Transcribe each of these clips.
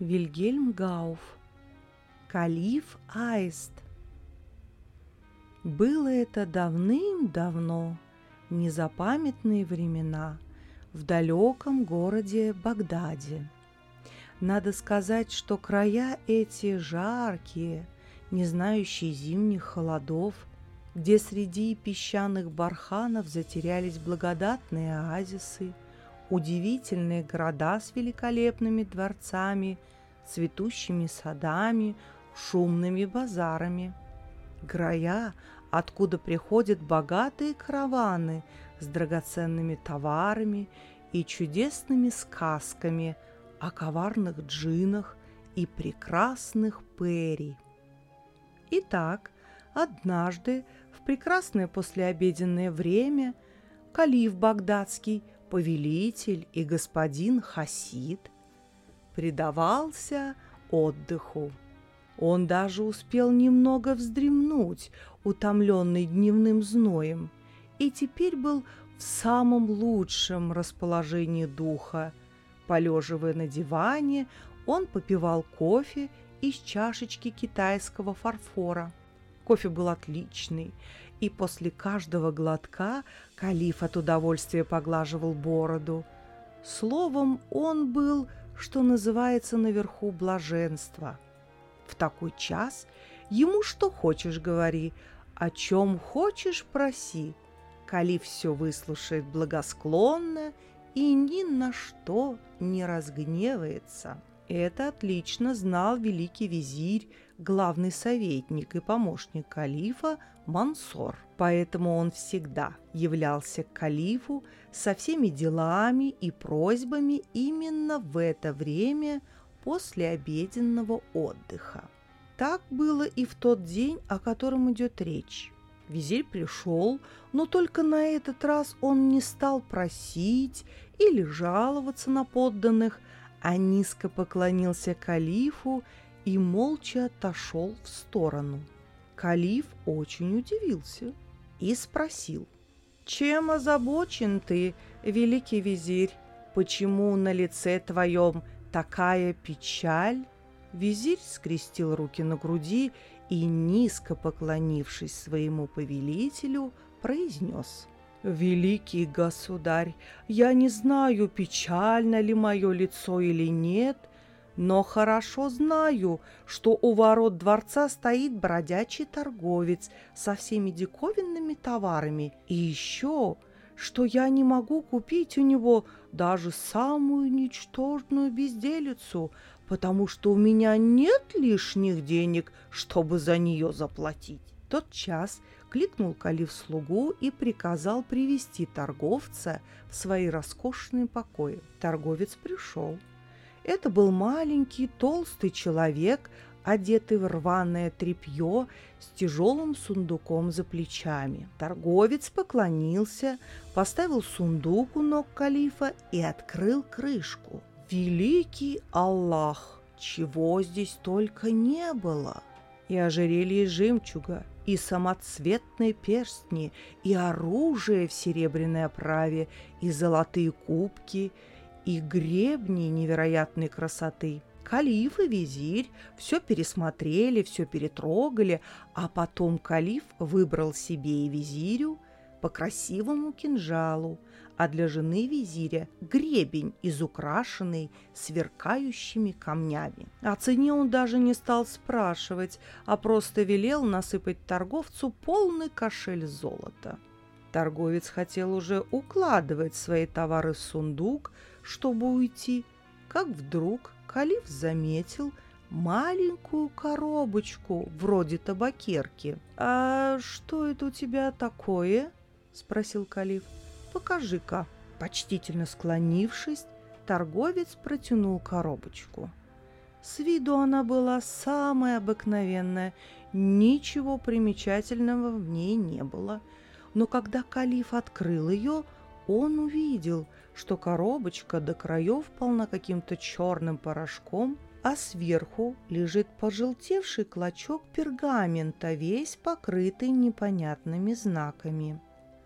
Вильгельм Гауф. Калиф Аист. Было это давным-давно, незапамятные времена, в далеком городе Багдаде. Надо сказать, что края эти жаркие, не знающие зимних холодов, где среди песчаных барханов затерялись благодатные оазисы, удивительные города с великолепными дворцами, цветущими садами, шумными базарами. Края, откуда приходят богатые караваны с драгоценными товарами и чудесными сказками – о коварных джинах и прекрасных пери. Итак, однажды в прекрасное послеобеденное время калиф багдадский, повелитель и господин Хасид предавался отдыху. Он даже успел немного вздремнуть, утомленный дневным зноем, и теперь был в самом лучшем расположении духа – Полеживая на диване, он попивал кофе из чашечки китайского фарфора. Кофе был отличный, и после каждого глотка калиф от удовольствия поглаживал бороду. Словом, он был, что называется, наверху блаженства. В такой час ему что хочешь говори, о чем хочешь проси. Калиф все выслушает благосклонно и ни на что не разгневается. Это отлично знал великий визирь, главный советник и помощник калифа Мансор. Поэтому он всегда являлся к калифу со всеми делами и просьбами именно в это время после обеденного отдыха. Так было и в тот день, о котором идет речь. Визирь пришел, но только на этот раз он не стал просить или жаловаться на подданных, а низко поклонился калифу и молча отошел в сторону. Калиф очень удивился и спросил, «Чем озабочен ты, великий визирь? Почему на лице твоем такая печаль?» Визирь скрестил руки на груди и, низко поклонившись своему повелителю, произнес «Великий государь, я не знаю, печально ли мое лицо или нет, но хорошо знаю, что у ворот дворца стоит бродячий торговец со всеми диковинными товарами, и еще, что я не могу купить у него даже самую ничтожную безделицу, потому что у меня нет лишних денег, чтобы за нее заплатить. Тот час кликнул Калиф слугу и приказал привести торговца в свои роскошные покои. Торговец пришел. Это был маленький толстый человек, одетый в рваное тряпье с тяжелым сундуком за плечами. Торговец поклонился, поставил сундук у ног калифа и открыл крышку. Великий Аллах! Чего здесь только не было! И ожерелье из жемчуга, и самоцветные перстни, и оружие в серебряной оправе, и золотые кубки, и гребни невероятной красоты. Калиф и визирь все пересмотрели, все перетрогали, а потом калиф выбрал себе и визирю по красивому кинжалу, а для жены визиря гребень, изукрашенный сверкающими камнями. О цене он даже не стал спрашивать, а просто велел насыпать торговцу полный кошель золота. Торговец хотел уже укладывать свои товары в сундук, чтобы уйти, как вдруг Калиф заметил маленькую коробочку вроде табакерки. «А что это у тебя такое?» – спросил Калиф. Покажи-ка». Почтительно склонившись, торговец протянул коробочку. С виду она была самая обыкновенная, ничего примечательного в ней не было. Но когда калиф открыл ее, он увидел, что коробочка до краев полна каким-то черным порошком, а сверху лежит пожелтевший клочок пергамента, весь покрытый непонятными знаками.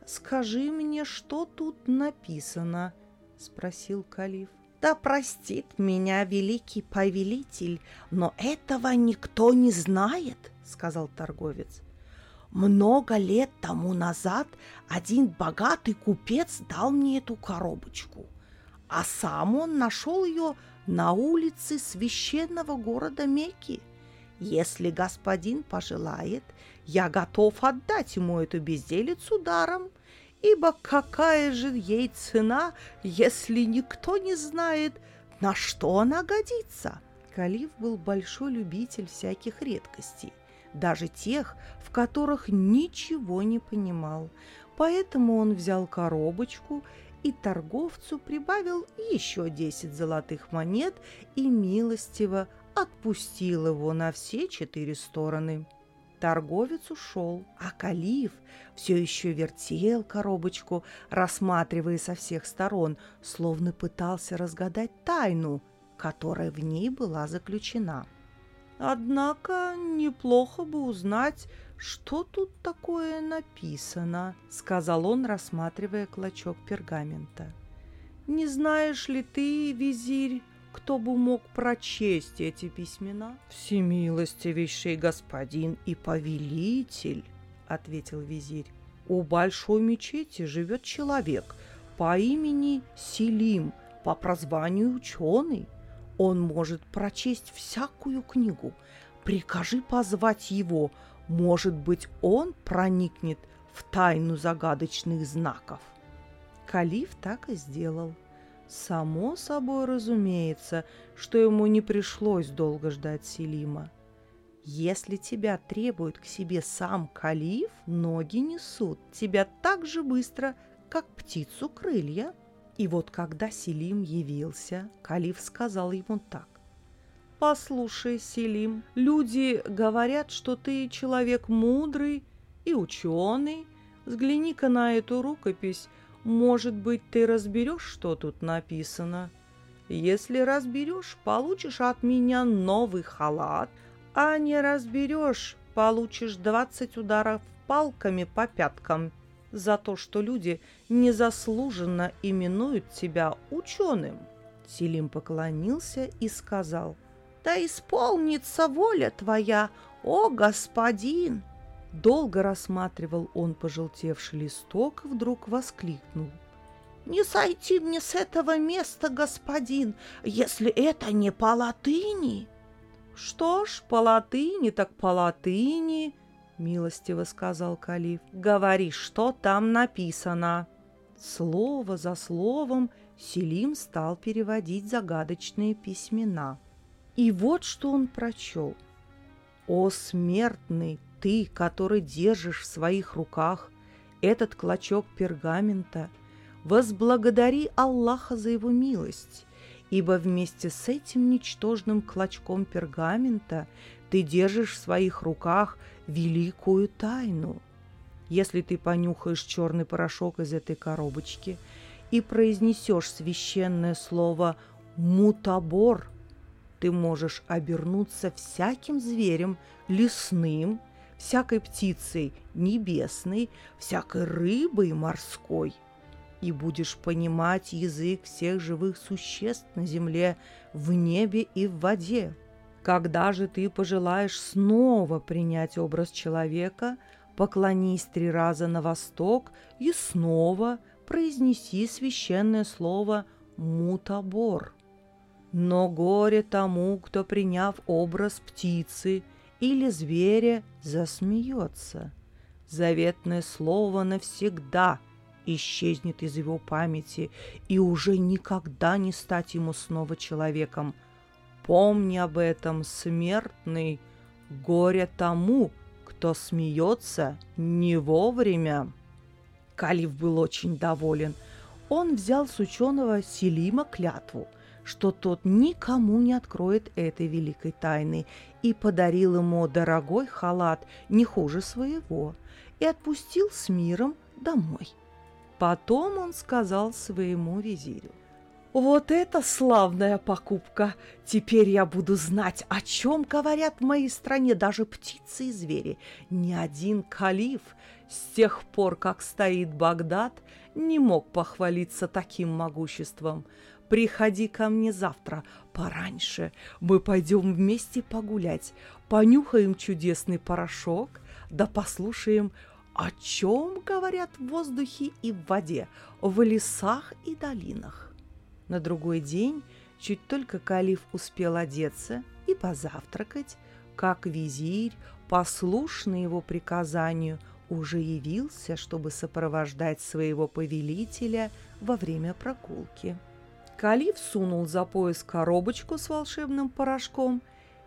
«Скажи мне, что тут написано?» – спросил Калиф. Да простит меня великий повелитель, но этого никто не знает, сказал торговец. Много лет тому назад один богатый купец дал мне эту коробочку, а сам он нашел ее на улице священного города Мекки. Если господин пожелает, я готов отдать ему эту безделицу даром – ибо какая же ей цена, если никто не знает, на что она годится? Калиф был большой любитель всяких редкостей, даже тех, в которых ничего не понимал. Поэтому он взял коробочку и торговцу прибавил еще десять золотых монет и милостиво отпустил его на все четыре стороны. Торговец ушел, а Калиф все еще вертел коробочку, рассматривая со всех сторон, словно пытался разгадать тайну, которая в ней была заключена. Однако неплохо бы узнать, что тут такое написано, сказал он, рассматривая клочок пергамента. Не знаешь ли ты, визирь, кто бы мог прочесть эти письмена? Всемилостивейший господин и повелитель, ответил визирь. У большой мечети живет человек по имени Селим, по прозванию ученый. Он может прочесть всякую книгу. Прикажи позвать его. Может быть, он проникнет в тайну загадочных знаков. Калиф так и сделал. Само собой разумеется, что ему не пришлось долго ждать Селима. Если тебя требует к себе сам калиф, ноги несут тебя так же быстро, как птицу крылья. И вот когда Селим явился, калиф сказал ему так. «Послушай, Селим, люди говорят, что ты человек мудрый и ученый. Взгляни-ка на эту рукопись, может быть, ты разберешь, что тут написано? Если разберешь, получишь от меня новый халат, а не разберешь, получишь двадцать ударов палками по пяткам за то, что люди незаслуженно именуют тебя ученым. Селим поклонился и сказал, «Да исполнится воля твоя, о господин!» Долго рассматривал он пожелтевший листок и вдруг воскликнул. «Не сойти мне с этого места, господин, если это не по латыни!» «Что ж, по латыни так по латыни!» — милостиво сказал Калиф. «Говори, что там написано!» Слово за словом Селим стал переводить загадочные письмена. И вот что он прочел. «О смертный, ты, который держишь в своих руках этот клочок пергамента, возблагодари Аллаха за его милость, ибо вместе с этим ничтожным клочком пергамента ты держишь в своих руках великую тайну. Если ты понюхаешь черный порошок из этой коробочки и произнесешь священное слово «мутабор», ты можешь обернуться всяким зверем, лесным, всякой птицей небесной, всякой рыбой морской, и будешь понимать язык всех живых существ на земле, в небе и в воде. Когда же ты пожелаешь снова принять образ человека, поклонись три раза на восток и снова произнеси священное слово «мутабор». Но горе тому, кто, приняв образ птицы, или зверя засмеется. Заветное слово навсегда исчезнет из его памяти и уже никогда не стать ему снова человеком. Помни об этом, смертный, горе тому, кто смеется не вовремя. Калиф был очень доволен. Он взял с ученого Селима клятву – что тот никому не откроет этой великой тайны, и подарил ему дорогой халат не хуже своего, и отпустил с миром домой. Потом он сказал своему визирю, «Вот это славная покупка! Теперь я буду знать, о чем говорят в моей стране даже птицы и звери. Ни один калиф с тех пор, как стоит Багдад, не мог похвалиться таким могуществом. приходи ко мне завтра пораньше. Мы пойдем вместе погулять, понюхаем чудесный порошок, да послушаем, о чем говорят в воздухе и в воде, в лесах и долинах. На другой день, чуть только Калиф успел одеться и позавтракать, как визирь, послушный его приказанию, уже явился, чтобы сопровождать своего повелителя во время прогулки. Калиф сунул за пояс коробочку с волшебным порошком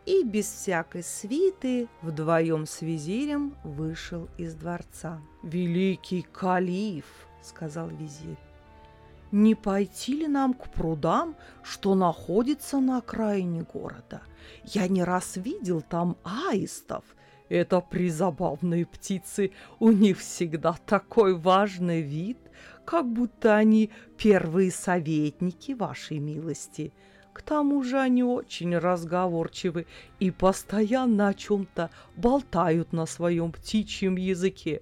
и без всякой свиты вдвоем с визирем вышел из дворца. «Великий Калиф!» — сказал визирь. «Не пойти ли нам к прудам, что находится на окраине города? Я не раз видел там аистов — это призабавные птицы, у них всегда такой важный вид, как будто они первые советники вашей милости. К тому же они очень разговорчивы и постоянно о чем-то болтают на своем птичьем языке.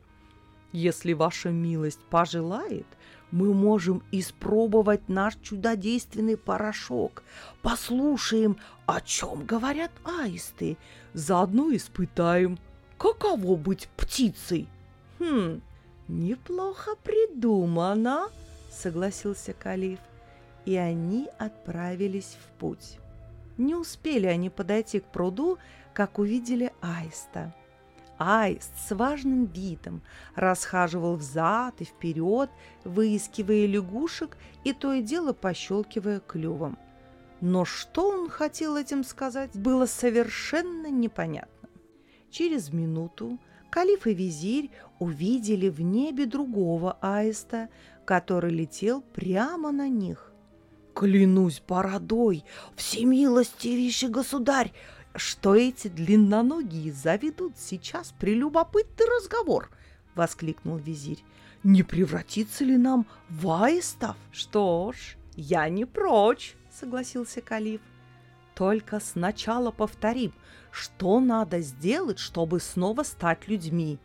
Если ваша милость пожелает, мы можем испробовать наш чудодейственный порошок. Послушаем, о чем говорят аисты. Заодно испытаем, каково быть птицей. Хм, неплохо придумано, согласился Калиф. И они отправились в путь. Не успели они подойти к пруду, как увидели аиста. Аист с важным видом расхаживал взад и вперед, выискивая лягушек и то и дело пощелкивая клювом. Но что он хотел этим сказать, было совершенно непонятно. Через минуту Калиф и визирь увидели в небе другого аиста, который летел прямо на них. «Клянусь бородой, всемилостивейший государь, что эти длинноногие заведут сейчас прелюбопытный разговор!» — воскликнул визирь. «Не превратится ли нам в аистов?» «Что ж, я не прочь!» согласился Калиф. Только сначала повторим, что надо сделать, чтобы снова стать людьми.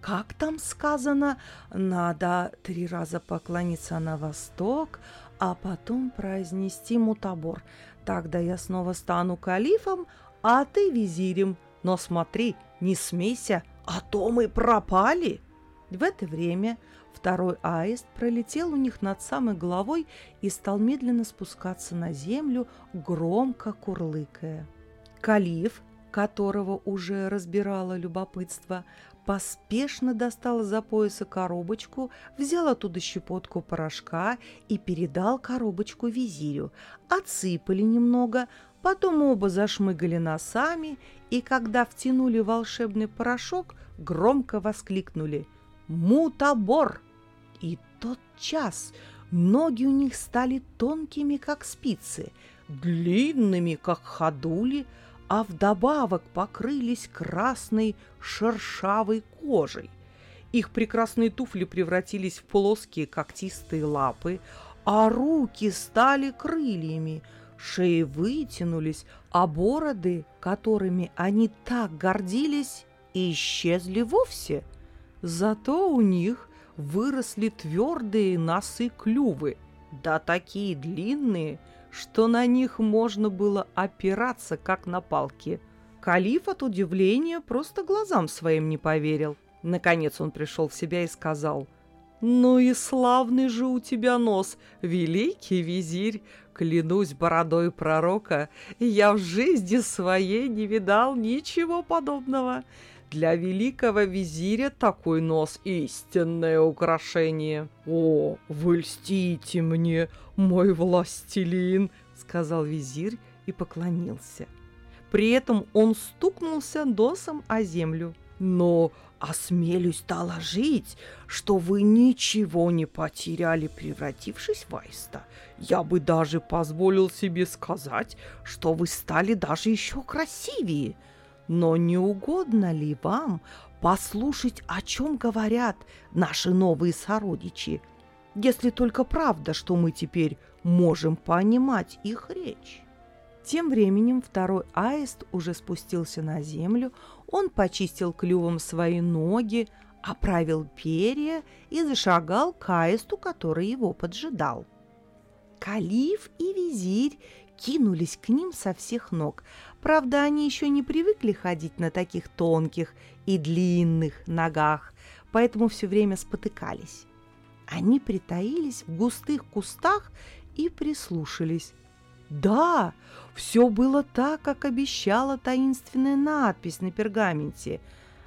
Как там сказано, надо три раза поклониться на восток, а потом произнести мутабор. Тогда я снова стану калифом, а ты визирем. Но смотри, не смейся, а то мы пропали. В это время Второй аист пролетел у них над самой головой и стал медленно спускаться на землю, громко курлыкая. Калиф, которого уже разбирало любопытство, поспешно достал за пояса коробочку, взял оттуда щепотку порошка и передал коробочку визирю. Отсыпали немного, потом оба зашмыгали носами, и когда втянули волшебный порошок, громко воскликнули «Мутабор!» И тот час ноги у них стали тонкими, как спицы, длинными, как ходули, а вдобавок покрылись красной шершавой кожей. Их прекрасные туфли превратились в плоские когтистые лапы, а руки стали крыльями, шеи вытянулись, а бороды, которыми они так гордились, исчезли вовсе. Зато у них выросли твердые носы клювы, да такие длинные, что на них можно было опираться, как на палки. Калиф от удивления просто глазам своим не поверил. Наконец он пришел в себя и сказал, «Ну и славный же у тебя нос, великий визирь! Клянусь бородой пророка, я в жизни своей не видал ничего подобного. Для великого визиря такой нос – истинное украшение. «О, вы льстите мне, мой властелин!» – сказал визирь и поклонился. При этом он стукнулся носом о землю. «Но осмелюсь доложить, что вы ничего не потеряли, превратившись в аиста. Я бы даже позволил себе сказать, что вы стали даже еще красивее». Но не угодно ли вам послушать, о чем говорят наши новые сородичи, если только правда, что мы теперь можем понимать их речь? Тем временем второй аист уже спустился на землю, он почистил клювом свои ноги, оправил перья и зашагал к аисту, который его поджидал. Калиф и визирь кинулись к ним со всех ног. Правда, они еще не привыкли ходить на таких тонких и длинных ногах, поэтому все время спотыкались. Они притаились в густых кустах и прислушались. Да, все было так, как обещала таинственная надпись на пергаменте.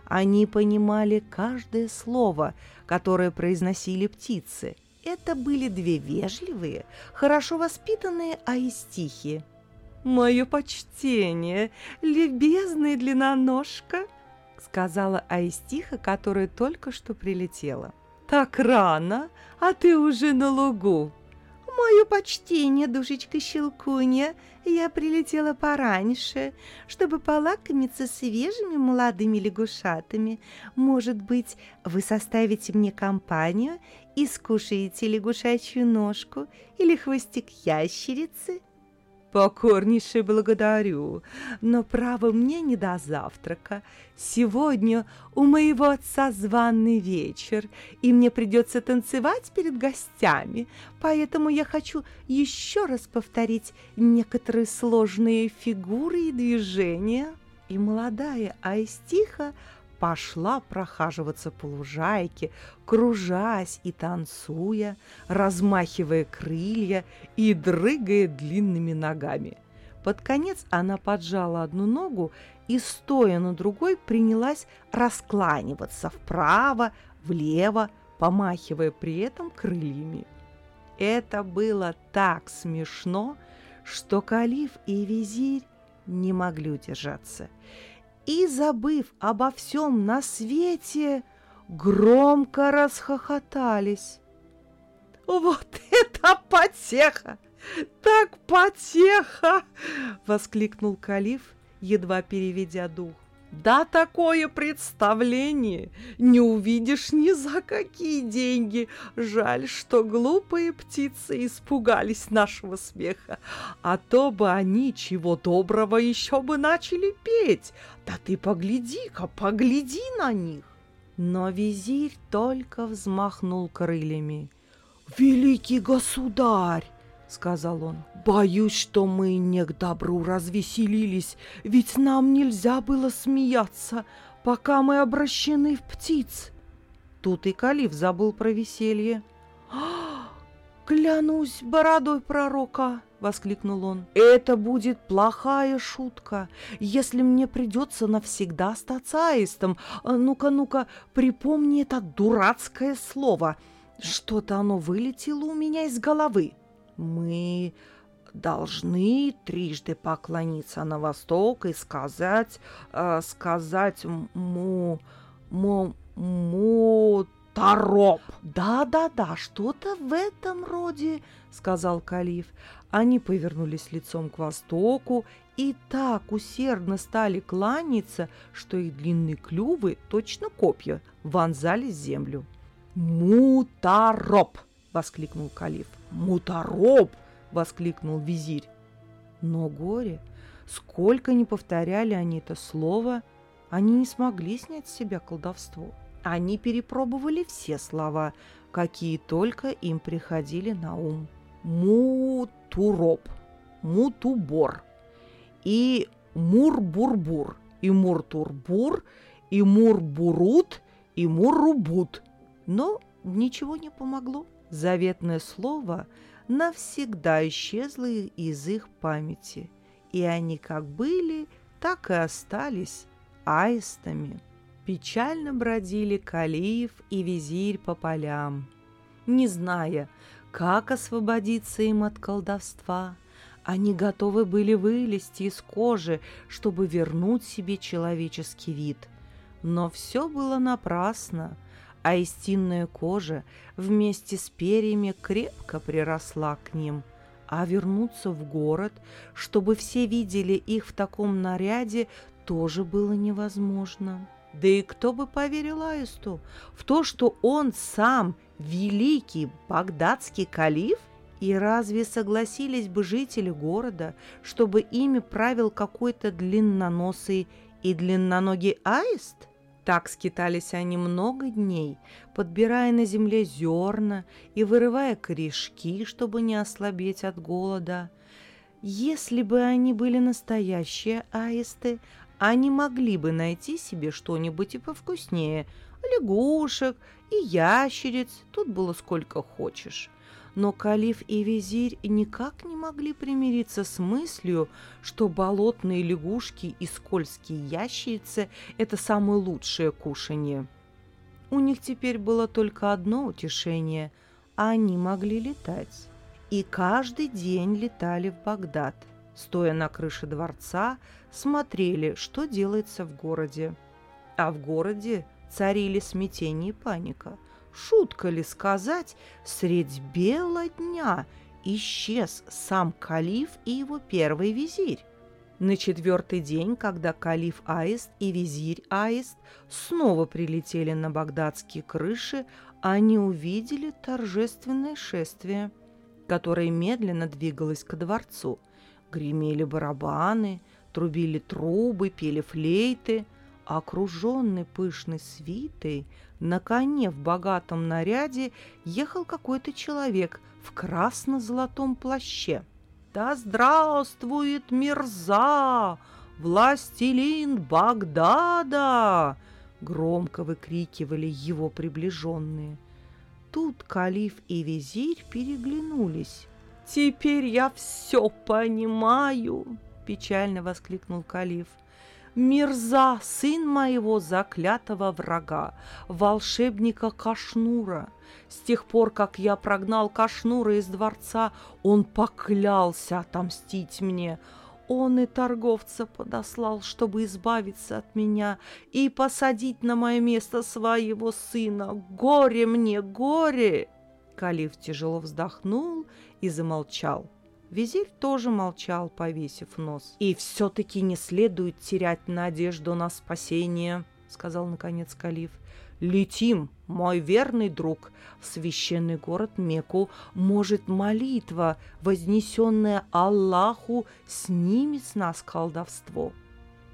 Они понимали каждое слово, которое произносили птицы. Это были две вежливые, хорошо воспитанные аистихи. «Мое почтение, любезная длинноножка!» сказала Аистиха, которая только что прилетела. «Так рано, а ты уже на лугу!» «Мое почтение, душечка Щелкунья, я прилетела пораньше, чтобы полакомиться свежими молодыми лягушатами. Может быть, вы составите мне компанию и скушаете лягушачью ножку или хвостик ящерицы?» «Покорнейше благодарю, но право мне не до завтрака. Сегодня у моего отца званый вечер, и мне придется танцевать перед гостями, поэтому я хочу еще раз повторить некоторые сложные фигуры и движения». И молодая Аистиха пошла прохаживаться по лужайке, кружась и танцуя, размахивая крылья и дрыгая длинными ногами. Под конец она поджала одну ногу и, стоя на другой, принялась раскланиваться вправо, влево, помахивая при этом крыльями. Это было так смешно, что Калиф и Визирь не могли удержаться – и, забыв обо всем на свете, громко расхохотались. «Вот это потеха! Так потеха!» — воскликнул Калиф, едва переведя дух. Да такое представление не увидишь ни за какие деньги. Жаль, что глупые птицы испугались нашего смеха, а то бы они чего доброго еще бы начали петь. Да ты погляди-ка, погляди на них. Но визирь только взмахнул крыльями. «Великий государь!» — сказал он. «Боюсь, что мы не к добру развеселились, ведь нам нельзя было смеяться, пока мы обращены в птиц». Тут и Калиф забыл про веселье. «Клянусь бородой пророка!» — воскликнул он. «Это будет плохая шутка, если мне придется навсегда остаться аистом. Ну-ка, ну-ка, припомни это дурацкое слово. Что-то оно вылетело у меня из головы». Мы должны трижды поклониться на восток и сказать, э, сказать му, му, му, Тороп. Да-да-да, что-то в этом роде, сказал Калиф. Они повернулись лицом к востоку и так усердно стали кланяться, что их длинные клювы, точно копья, вонзались в землю. Мутароп! воскликнул Калиф. «Мутароб!» — воскликнул визирь. Но горе, сколько ни повторяли они это слово, они не смогли снять с себя колдовство. Они перепробовали все слова, какие только им приходили на ум. Мутуроб, мутубор и мурбурбур, и муртурбур, и мурбурут, и муррубут. Но ничего не помогло. Заветное слово навсегда исчезло из их памяти, и они как были, так и остались аистами. Печально бродили Калиев и Визирь по полям, не зная, как освободиться им от колдовства. Они готовы были вылезти из кожи, чтобы вернуть себе человеческий вид. Но все было напрасно а истинная кожа вместе с перьями крепко приросла к ним, а вернуться в город, чтобы все видели их в таком наряде, тоже было невозможно. Да и кто бы поверил Аисту в то, что он сам великий багдадский калиф? И разве согласились бы жители города, чтобы ими правил какой-то длинноносый и длинноногий аист? Так скитались они много дней, подбирая на земле зерна и вырывая корешки, чтобы не ослабеть от голода. Если бы они были настоящие аисты, они могли бы найти себе что-нибудь и повкуснее – лягушек и ящериц, тут было сколько хочешь. Но Калиф и Визирь никак не могли примириться с мыслью, что болотные лягушки и скользкие ящерицы – это самое лучшее кушанье. У них теперь было только одно утешение – они могли летать. И каждый день летали в Багдад. Стоя на крыше дворца, смотрели, что делается в городе. А в городе царили смятение и паника – Шутка ли сказать, средь бела дня исчез сам калиф и его первый визирь. На четвертый день, когда калиф Аист и визирь Аист снова прилетели на багдадские крыши, они увидели торжественное шествие, которое медленно двигалось ко дворцу. Гремели барабаны, трубили трубы, пели флейты. Окруженный пышной свитой, на коне в богатом наряде ехал какой-то человек в красно-золотом плаще. «Да здравствует Мирза, властелин Багдада!» Громко выкрикивали его приближенные. Тут калиф и визирь переглянулись. «Теперь я все понимаю!» – печально воскликнул калиф – Мирза, сын моего заклятого врага, волшебника Кашнура. С тех пор, как я прогнал Кашнура из дворца, он поклялся отомстить мне. Он и торговца подослал, чтобы избавиться от меня и посадить на мое место своего сына. Горе мне, горе!» Калиф тяжело вздохнул и замолчал. Визирь тоже молчал, повесив нос. «И все-таки не следует терять надежду на спасение», — сказал наконец Калиф. «Летим, мой верный друг, в священный город Мекку. Может, молитва, вознесенная Аллаху, снимет с нас колдовство».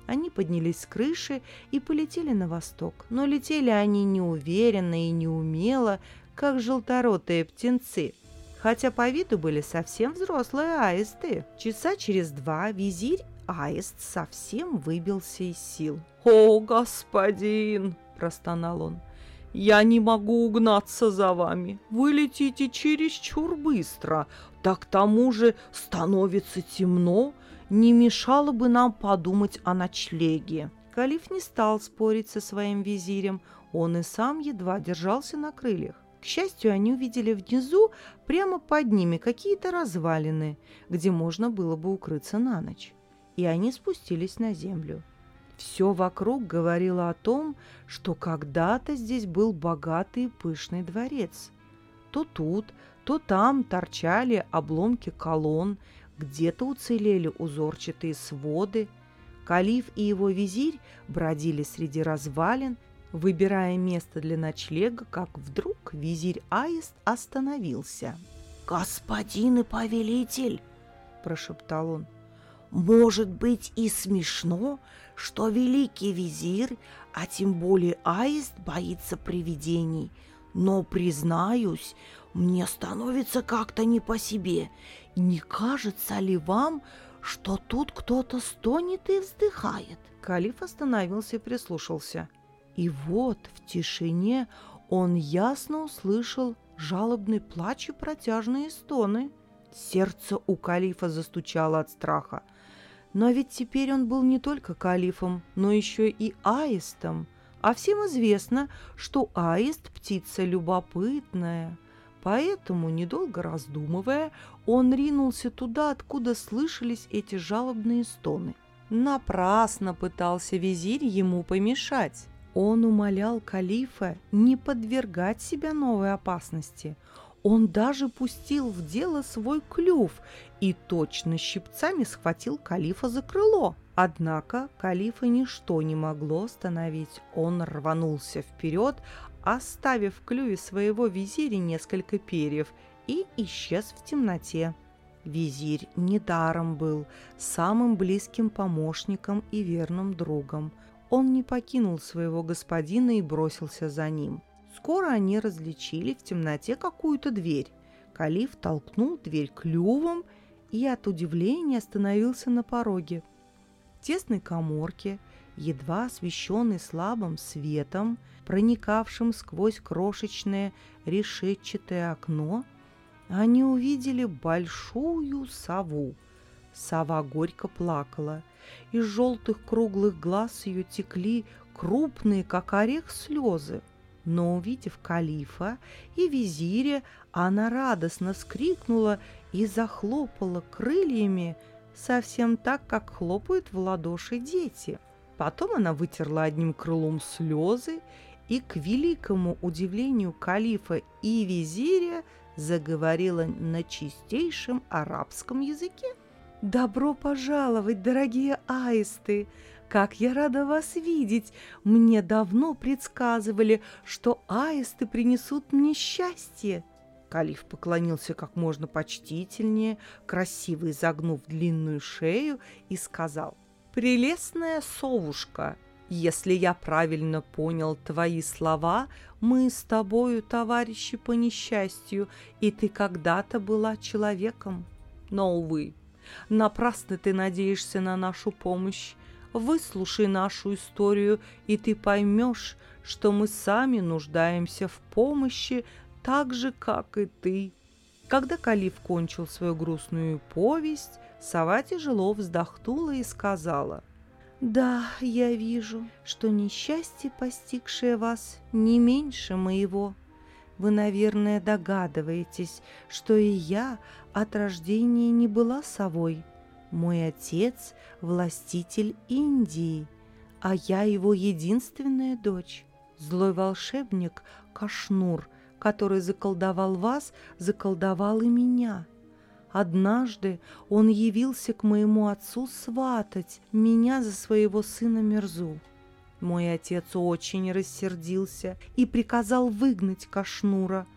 Они поднялись с крыши и полетели на восток. Но летели они неуверенно и неумело, как желторотые птенцы — хотя по виду были совсем взрослые аисты. Часа через два визирь аист совсем выбился из сил. «О, господин!» – простонал он. «Я не могу угнаться за вами. Вы летите чересчур быстро. Да к тому же становится темно. Не мешало бы нам подумать о ночлеге». Калиф не стал спорить со своим визирем. Он и сам едва держался на крыльях. К счастью, они увидели внизу, прямо под ними, какие-то развалины, где можно было бы укрыться на ночь. И они спустились на землю. Все вокруг говорило о том, что когда-то здесь был богатый и пышный дворец. То тут, то там торчали обломки колонн, где-то уцелели узорчатые своды. Калиф и его визирь бродили среди развалин выбирая место для ночлега, как вдруг визирь Аист остановился. «Господин и повелитель!» – прошептал он. «Может быть и смешно, что великий визирь, а тем более Аист, боится привидений, но, признаюсь, мне становится как-то не по себе. Не кажется ли вам, что тут кто-то стонет и вздыхает?» Калиф остановился и прислушался – и вот в тишине он ясно услышал жалобный плач и протяжные стоны. Сердце у калифа застучало от страха. Но ведь теперь он был не только калифом, но еще и аистом. А всем известно, что аист – птица любопытная. Поэтому, недолго раздумывая, он ринулся туда, откуда слышались эти жалобные стоны. Напрасно пытался визирь ему помешать. Он умолял калифа не подвергать себя новой опасности. Он даже пустил в дело свой клюв и точно щипцами схватил калифа за крыло. Однако калифа ничто не могло остановить. Он рванулся вперед, оставив в клюве своего визиря несколько перьев и исчез в темноте. Визирь недаром был самым близким помощником и верным другом – он не покинул своего господина и бросился за ним. Скоро они различили в темноте какую-то дверь. Калиф толкнул дверь клювом и от удивления остановился на пороге. В тесной коморке, едва освещенной слабым светом, проникавшим сквозь крошечное решетчатое окно, они увидели большую сову. Сова горько плакала. Из желтых круглых глаз ее текли крупные, как орех, слезы. Но, увидев калифа и визиря, она радостно скрикнула и захлопала крыльями, совсем так, как хлопают в ладоши дети. Потом она вытерла одним крылом слезы и, к великому удивлению калифа и визиря, заговорила на чистейшем арабском языке. «Добро пожаловать, дорогие аисты! Как я рада вас видеть! Мне давно предсказывали, что аисты принесут мне счастье!» Калиф поклонился как можно почтительнее, красиво изогнув длинную шею, и сказал, «Прелестная совушка, если я правильно понял твои слова, мы с тобою товарищи по несчастью, и ты когда-то была человеком. Но, увы, Напрасно ты надеешься на нашу помощь. Выслушай нашу историю, и ты поймешь, что мы сами нуждаемся в помощи так же, как и ты». Когда Калиф кончил свою грустную повесть, сова тяжело вздохнула и сказала, «Да, я вижу, что несчастье, постигшее вас, не меньше моего. Вы, наверное, догадываетесь, что и я от рождения не была совой. Мой отец – властитель Индии, а я его единственная дочь. Злой волшебник Кашнур, который заколдовал вас, заколдовал и меня. Однажды он явился к моему отцу сватать меня за своего сына Мерзу. Мой отец очень рассердился и приказал выгнать Кашнура.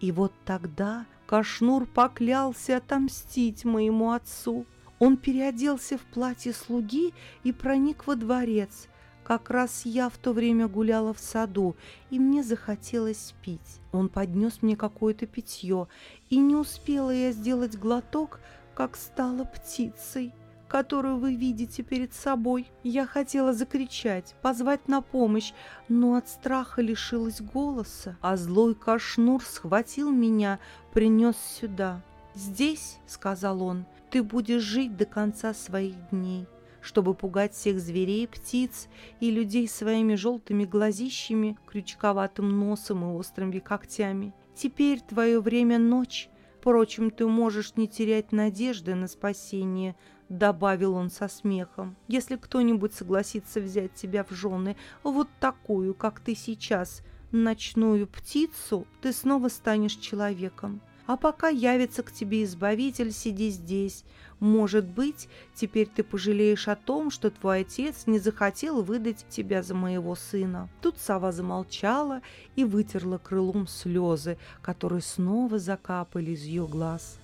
И вот тогда Кашнур поклялся отомстить моему отцу. Он переоделся в платье слуги и проник во дворец. Как раз я в то время гуляла в саду, и мне захотелось пить. Он поднес мне какое-то питье, и не успела я сделать глоток, как стала птицей которую вы видите перед собой. Я хотела закричать, позвать на помощь, но от страха лишилась голоса, а злой кошнур схватил меня, принес сюда. «Здесь, — сказал он, — ты будешь жить до конца своих дней» чтобы пугать всех зверей, птиц и людей своими желтыми глазищами, крючковатым носом и острыми когтями. Теперь твое время ночь. Впрочем, ты можешь не терять надежды на спасение, — добавил он со смехом. «Если кто-нибудь согласится взять тебя в жены, вот такую, как ты сейчас, ночную птицу, ты снова станешь человеком. А пока явится к тебе Избавитель, сиди здесь. Может быть, теперь ты пожалеешь о том, что твой отец не захотел выдать тебя за моего сына». Тут сова замолчала и вытерла крылом слезы, которые снова закапали из ее глаз.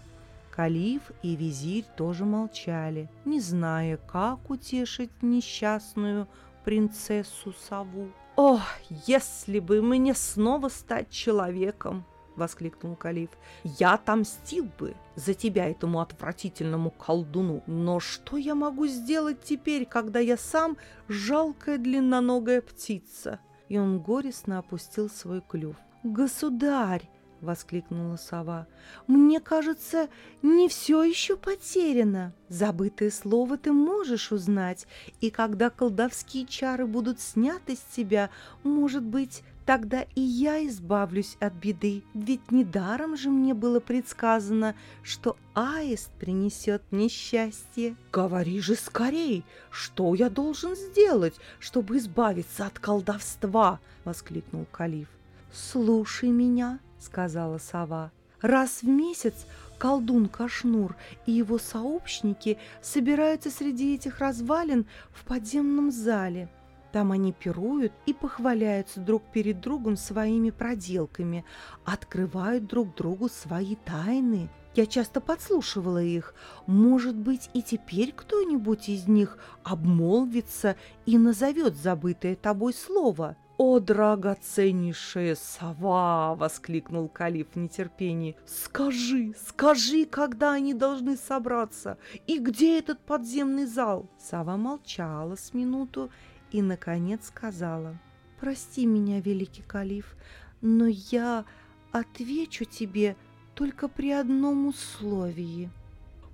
Калиф и визирь тоже молчали, не зная, как утешить несчастную принцессу сову. «О, если бы мне снова стать человеком!» — воскликнул Калиф. «Я отомстил бы за тебя этому отвратительному колдуну, но что я могу сделать теперь, когда я сам жалкая длинноногая птица?» И он горестно опустил свой клюв. «Государь!» — воскликнула сова. «Мне кажется, не все еще потеряно. Забытое слово ты можешь узнать, и когда колдовские чары будут сняты с тебя, может быть, тогда и я избавлюсь от беды. Ведь недаром же мне было предсказано, что аист принесет несчастье. Говори же скорей, что я должен сделать, чтобы избавиться от колдовства?» — воскликнул Калиф. «Слушай меня», сказала сова. Раз в месяц колдун Кашнур и его сообщники собираются среди этих развалин в подземном зале. Там они пируют и похваляются друг перед другом своими проделками, открывают друг другу свои тайны. Я часто подслушивала их. Может быть, и теперь кто-нибудь из них обмолвится и назовет забытое тобой слово. «О, драгоценнейшая сова!» — воскликнул Калиф в нетерпении. «Скажи, скажи, когда они должны собраться, и где этот подземный зал?» Сова молчала с минуту и, наконец, сказала. «Прости меня, великий Калиф, но я отвечу тебе только при одном условии».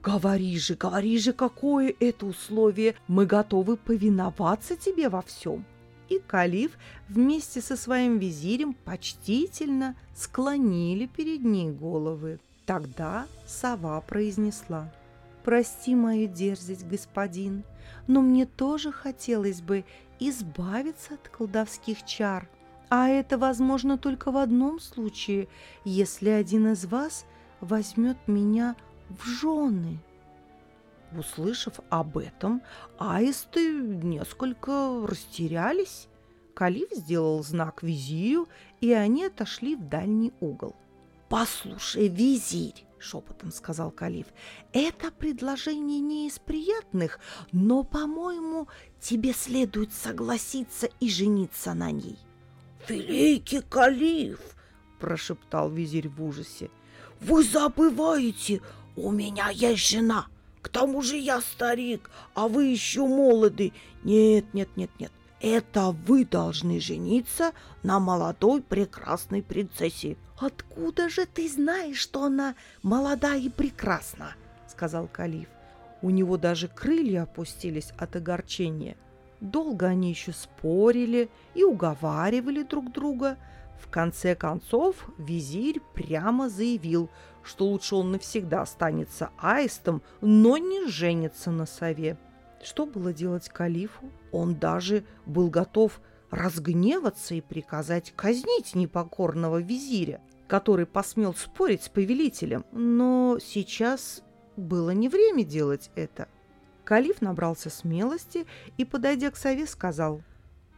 «Говори же, говори же, какое это условие! Мы готовы повиноваться тебе во всем!» И Калиф вместе со своим визирем почтительно склонили перед ней головы. Тогда сова произнесла. «Прости мою дерзость, господин, но мне тоже хотелось бы избавиться от колдовских чар. А это возможно только в одном случае, если один из вас возьмет меня в жены. Услышав об этом, аисты несколько растерялись. Калиф сделал знак визирю, и они отошли в дальний угол. «Послушай, визирь!» — шепотом сказал Калиф. «Это предложение не из приятных, но, по-моему, тебе следует согласиться и жениться на ней». «Великий Калиф!» — прошептал визирь в ужасе. «Вы забываете, у меня есть жена. К тому же я старик, а вы еще молоды. Нет, нет, нет, нет. Это вы должны жениться на молодой прекрасной принцессе. Откуда же ты знаешь, что она молода и прекрасна? сказал Калиф. У него даже крылья опустились от огорчения. Долго они еще спорили и уговаривали друг друга. В конце концов визирь прямо заявил, что лучше он навсегда останется аистом, но не женится на сове. Что было делать калифу? Он даже был готов разгневаться и приказать казнить непокорного визиря, который посмел спорить с повелителем. Но сейчас было не время делать это. Калиф набрался смелости и, подойдя к сове, сказал,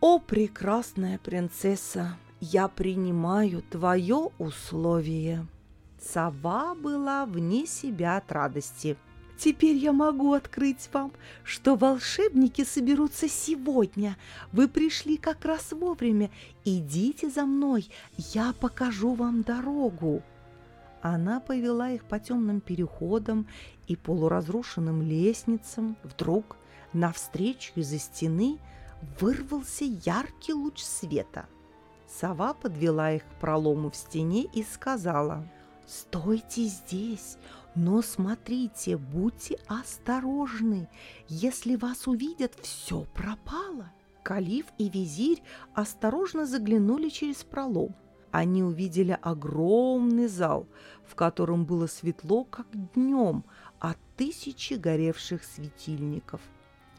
«О, прекрасная принцесса, я принимаю твое условие». Сова была вне себя от радости – Теперь я могу открыть вам, что волшебники соберутся сегодня. Вы пришли как раз вовремя. Идите за мной, я покажу вам дорогу. Она повела их по темным переходам и полуразрушенным лестницам. Вдруг навстречу из-за стены вырвался яркий луч света. Сова подвела их к пролому в стене и сказала, «Стойте здесь, но смотрите, будьте осторожны, если вас увидят, все пропало. Калиф и визирь осторожно заглянули через пролом. Они увидели огромный зал, в котором было светло, как днем, от тысячи горевших светильников.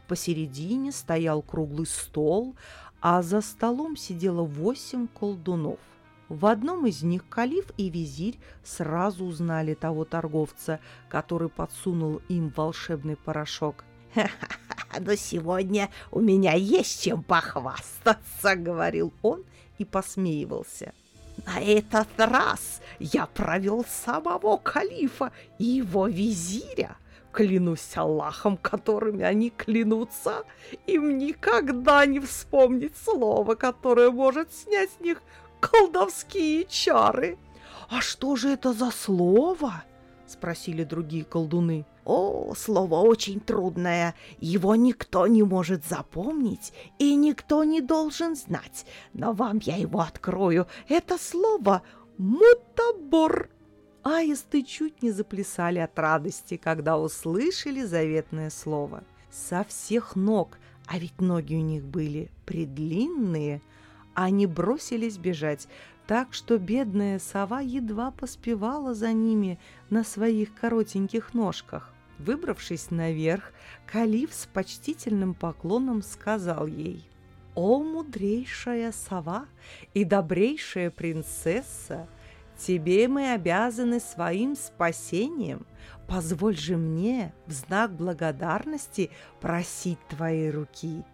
Посередине стоял круглый стол, а за столом сидело восемь колдунов. В одном из них калиф и визирь сразу узнали того торговца, который подсунул им волшебный порошок. «Ха-ха-ха, но сегодня у меня есть чем похвастаться», — говорил он и посмеивался. «На этот раз я провел самого калифа и его визиря. Клянусь Аллахом, которыми они клянутся, им никогда не вспомнить слово, которое может снять с них колдовские чары. А что же это за слово? спросили другие колдуны. О, слово очень трудное. Его никто не может запомнить и никто не должен знать. Но вам я его открою. Это слово мутабор. Аисты чуть не заплясали от радости, когда услышали заветное слово. Со всех ног, а ведь ноги у них были предлинные, они бросились бежать, так что бедная сова едва поспевала за ними на своих коротеньких ножках. Выбравшись наверх, Калиф с почтительным поклоном сказал ей, «О, мудрейшая сова и добрейшая принцесса, тебе мы обязаны своим спасением. Позволь же мне в знак благодарности просить твоей руки».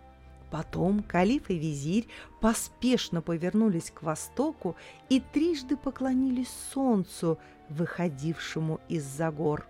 Потом калиф и визирь поспешно повернулись к востоку и трижды поклонились солнцу, выходившему из-за гор.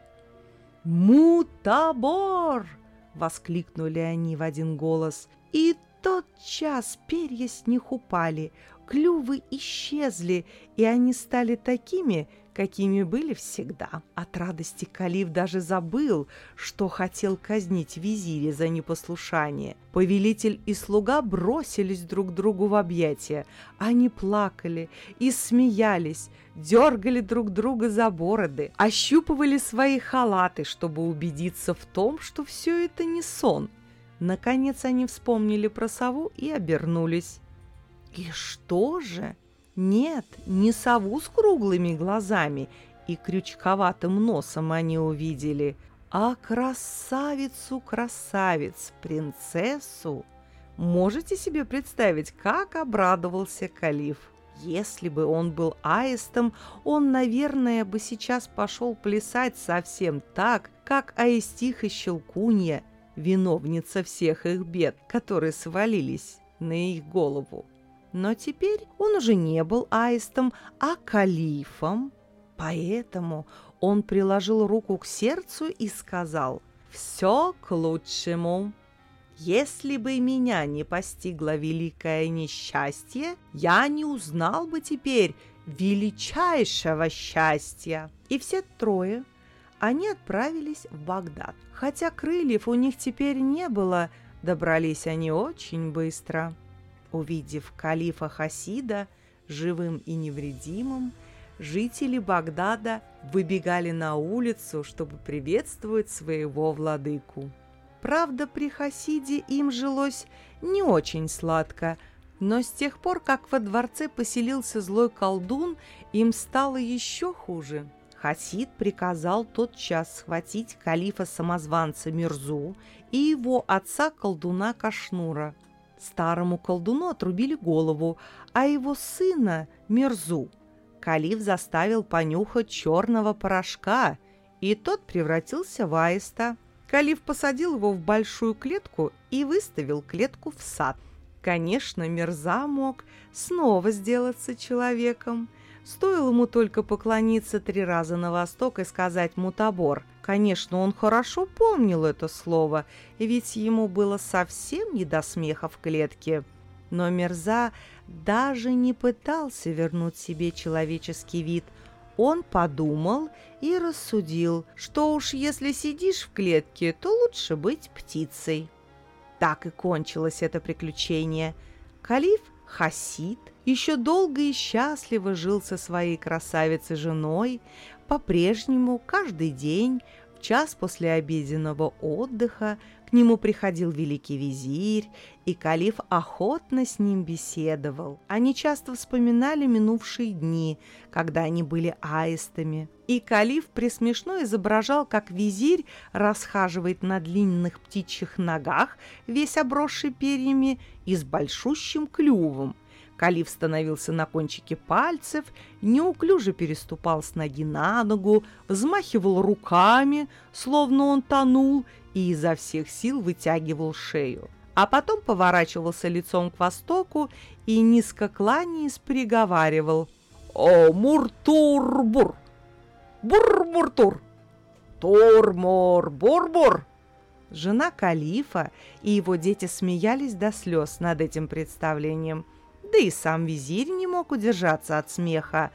«Мутабор!» — воскликнули они в один голос, и тот час перья с них упали, клювы исчезли, и они стали такими, какими были всегда. От радости Калиф даже забыл, что хотел казнить визиря за непослушание. Повелитель и слуга бросились друг другу в объятия. Они плакали и смеялись, дергали друг друга за бороды, ощупывали свои халаты, чтобы убедиться в том, что все это не сон. Наконец они вспомнили про сову и обернулись. И что же? Нет, не сову с круглыми глазами и крючковатым носом они увидели, а красавицу-красавиц, принцессу. Можете себе представить, как обрадовался Калиф? Если бы он был аистом, он, наверное, бы сейчас пошел плясать совсем так, как Аистиха Щелкунья, виновница всех их бед, которые свалились на их голову. Но теперь он уже не был аистом, а калифом. Поэтому он приложил руку к сердцу и сказал «Все к лучшему». Если бы меня не постигло великое несчастье, я не узнал бы теперь величайшего счастья. И все трое, они отправились в Багдад. Хотя крыльев у них теперь не было, добрались они очень быстро. Увидев калифа Хасида живым и невредимым, жители Багдада выбегали на улицу, чтобы приветствовать своего владыку. Правда, при Хасиде им жилось не очень сладко, но с тех пор, как во дворце поселился злой колдун, им стало еще хуже. Хасид приказал тотчас схватить калифа-самозванца Мирзу и его отца колдуна Кашнура – Старому колдуну отрубили голову, а его сына, Мерзу, Калиф заставил понюхать черного порошка, и тот превратился в аиста. Калиф посадил его в большую клетку и выставил клетку в сад. Конечно, Мерза мог снова сделаться человеком. Стоило ему только поклониться три раза на восток и сказать «мутабор», Конечно, он хорошо помнил это слово, ведь ему было совсем не до смеха в клетке. Но Мерза даже не пытался вернуть себе человеческий вид. Он подумал и рассудил, что уж если сидишь в клетке, то лучше быть птицей. Так и кончилось это приключение. Калиф Хасид еще долго и счастливо жил со своей красавицей-женой, по-прежнему каждый день в час после обеденного отдыха к нему приходил великий визирь, и калиф охотно с ним беседовал. Они часто вспоминали минувшие дни, когда они были аистами. И калиф присмешно изображал, как визирь расхаживает на длинных птичьих ногах, весь обросший перьями и с большущим клювом – Калиф становился на кончике пальцев, неуклюже переступал с ноги на ногу, взмахивал руками, словно он тонул, и изо всех сил вытягивал шею. А потом поворачивался лицом к востоку и, низко кланяясь, приговаривал «О, Муртур-бур! Бур-муртур! Тур-мур-бур-бур!» Жена Калифа и его дети смеялись до слез над этим представлением – да и сам визирь не мог удержаться от смеха,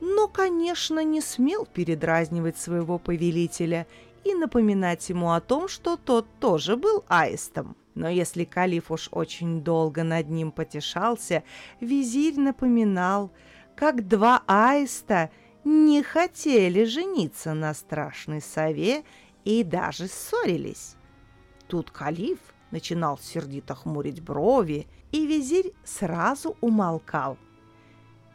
но, конечно, не смел передразнивать своего повелителя и напоминать ему о том, что тот тоже был аистом. Но если калиф уж очень долго над ним потешался, визирь напоминал, как два аиста не хотели жениться на страшной сове и даже ссорились. Тут калиф начинал сердито хмурить брови, и визирь сразу умолкал.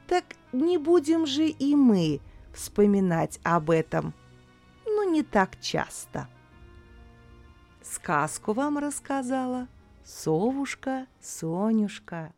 «Так не будем же и мы вспоминать об этом, но не так часто». Сказку вам рассказала совушка Сонюшка.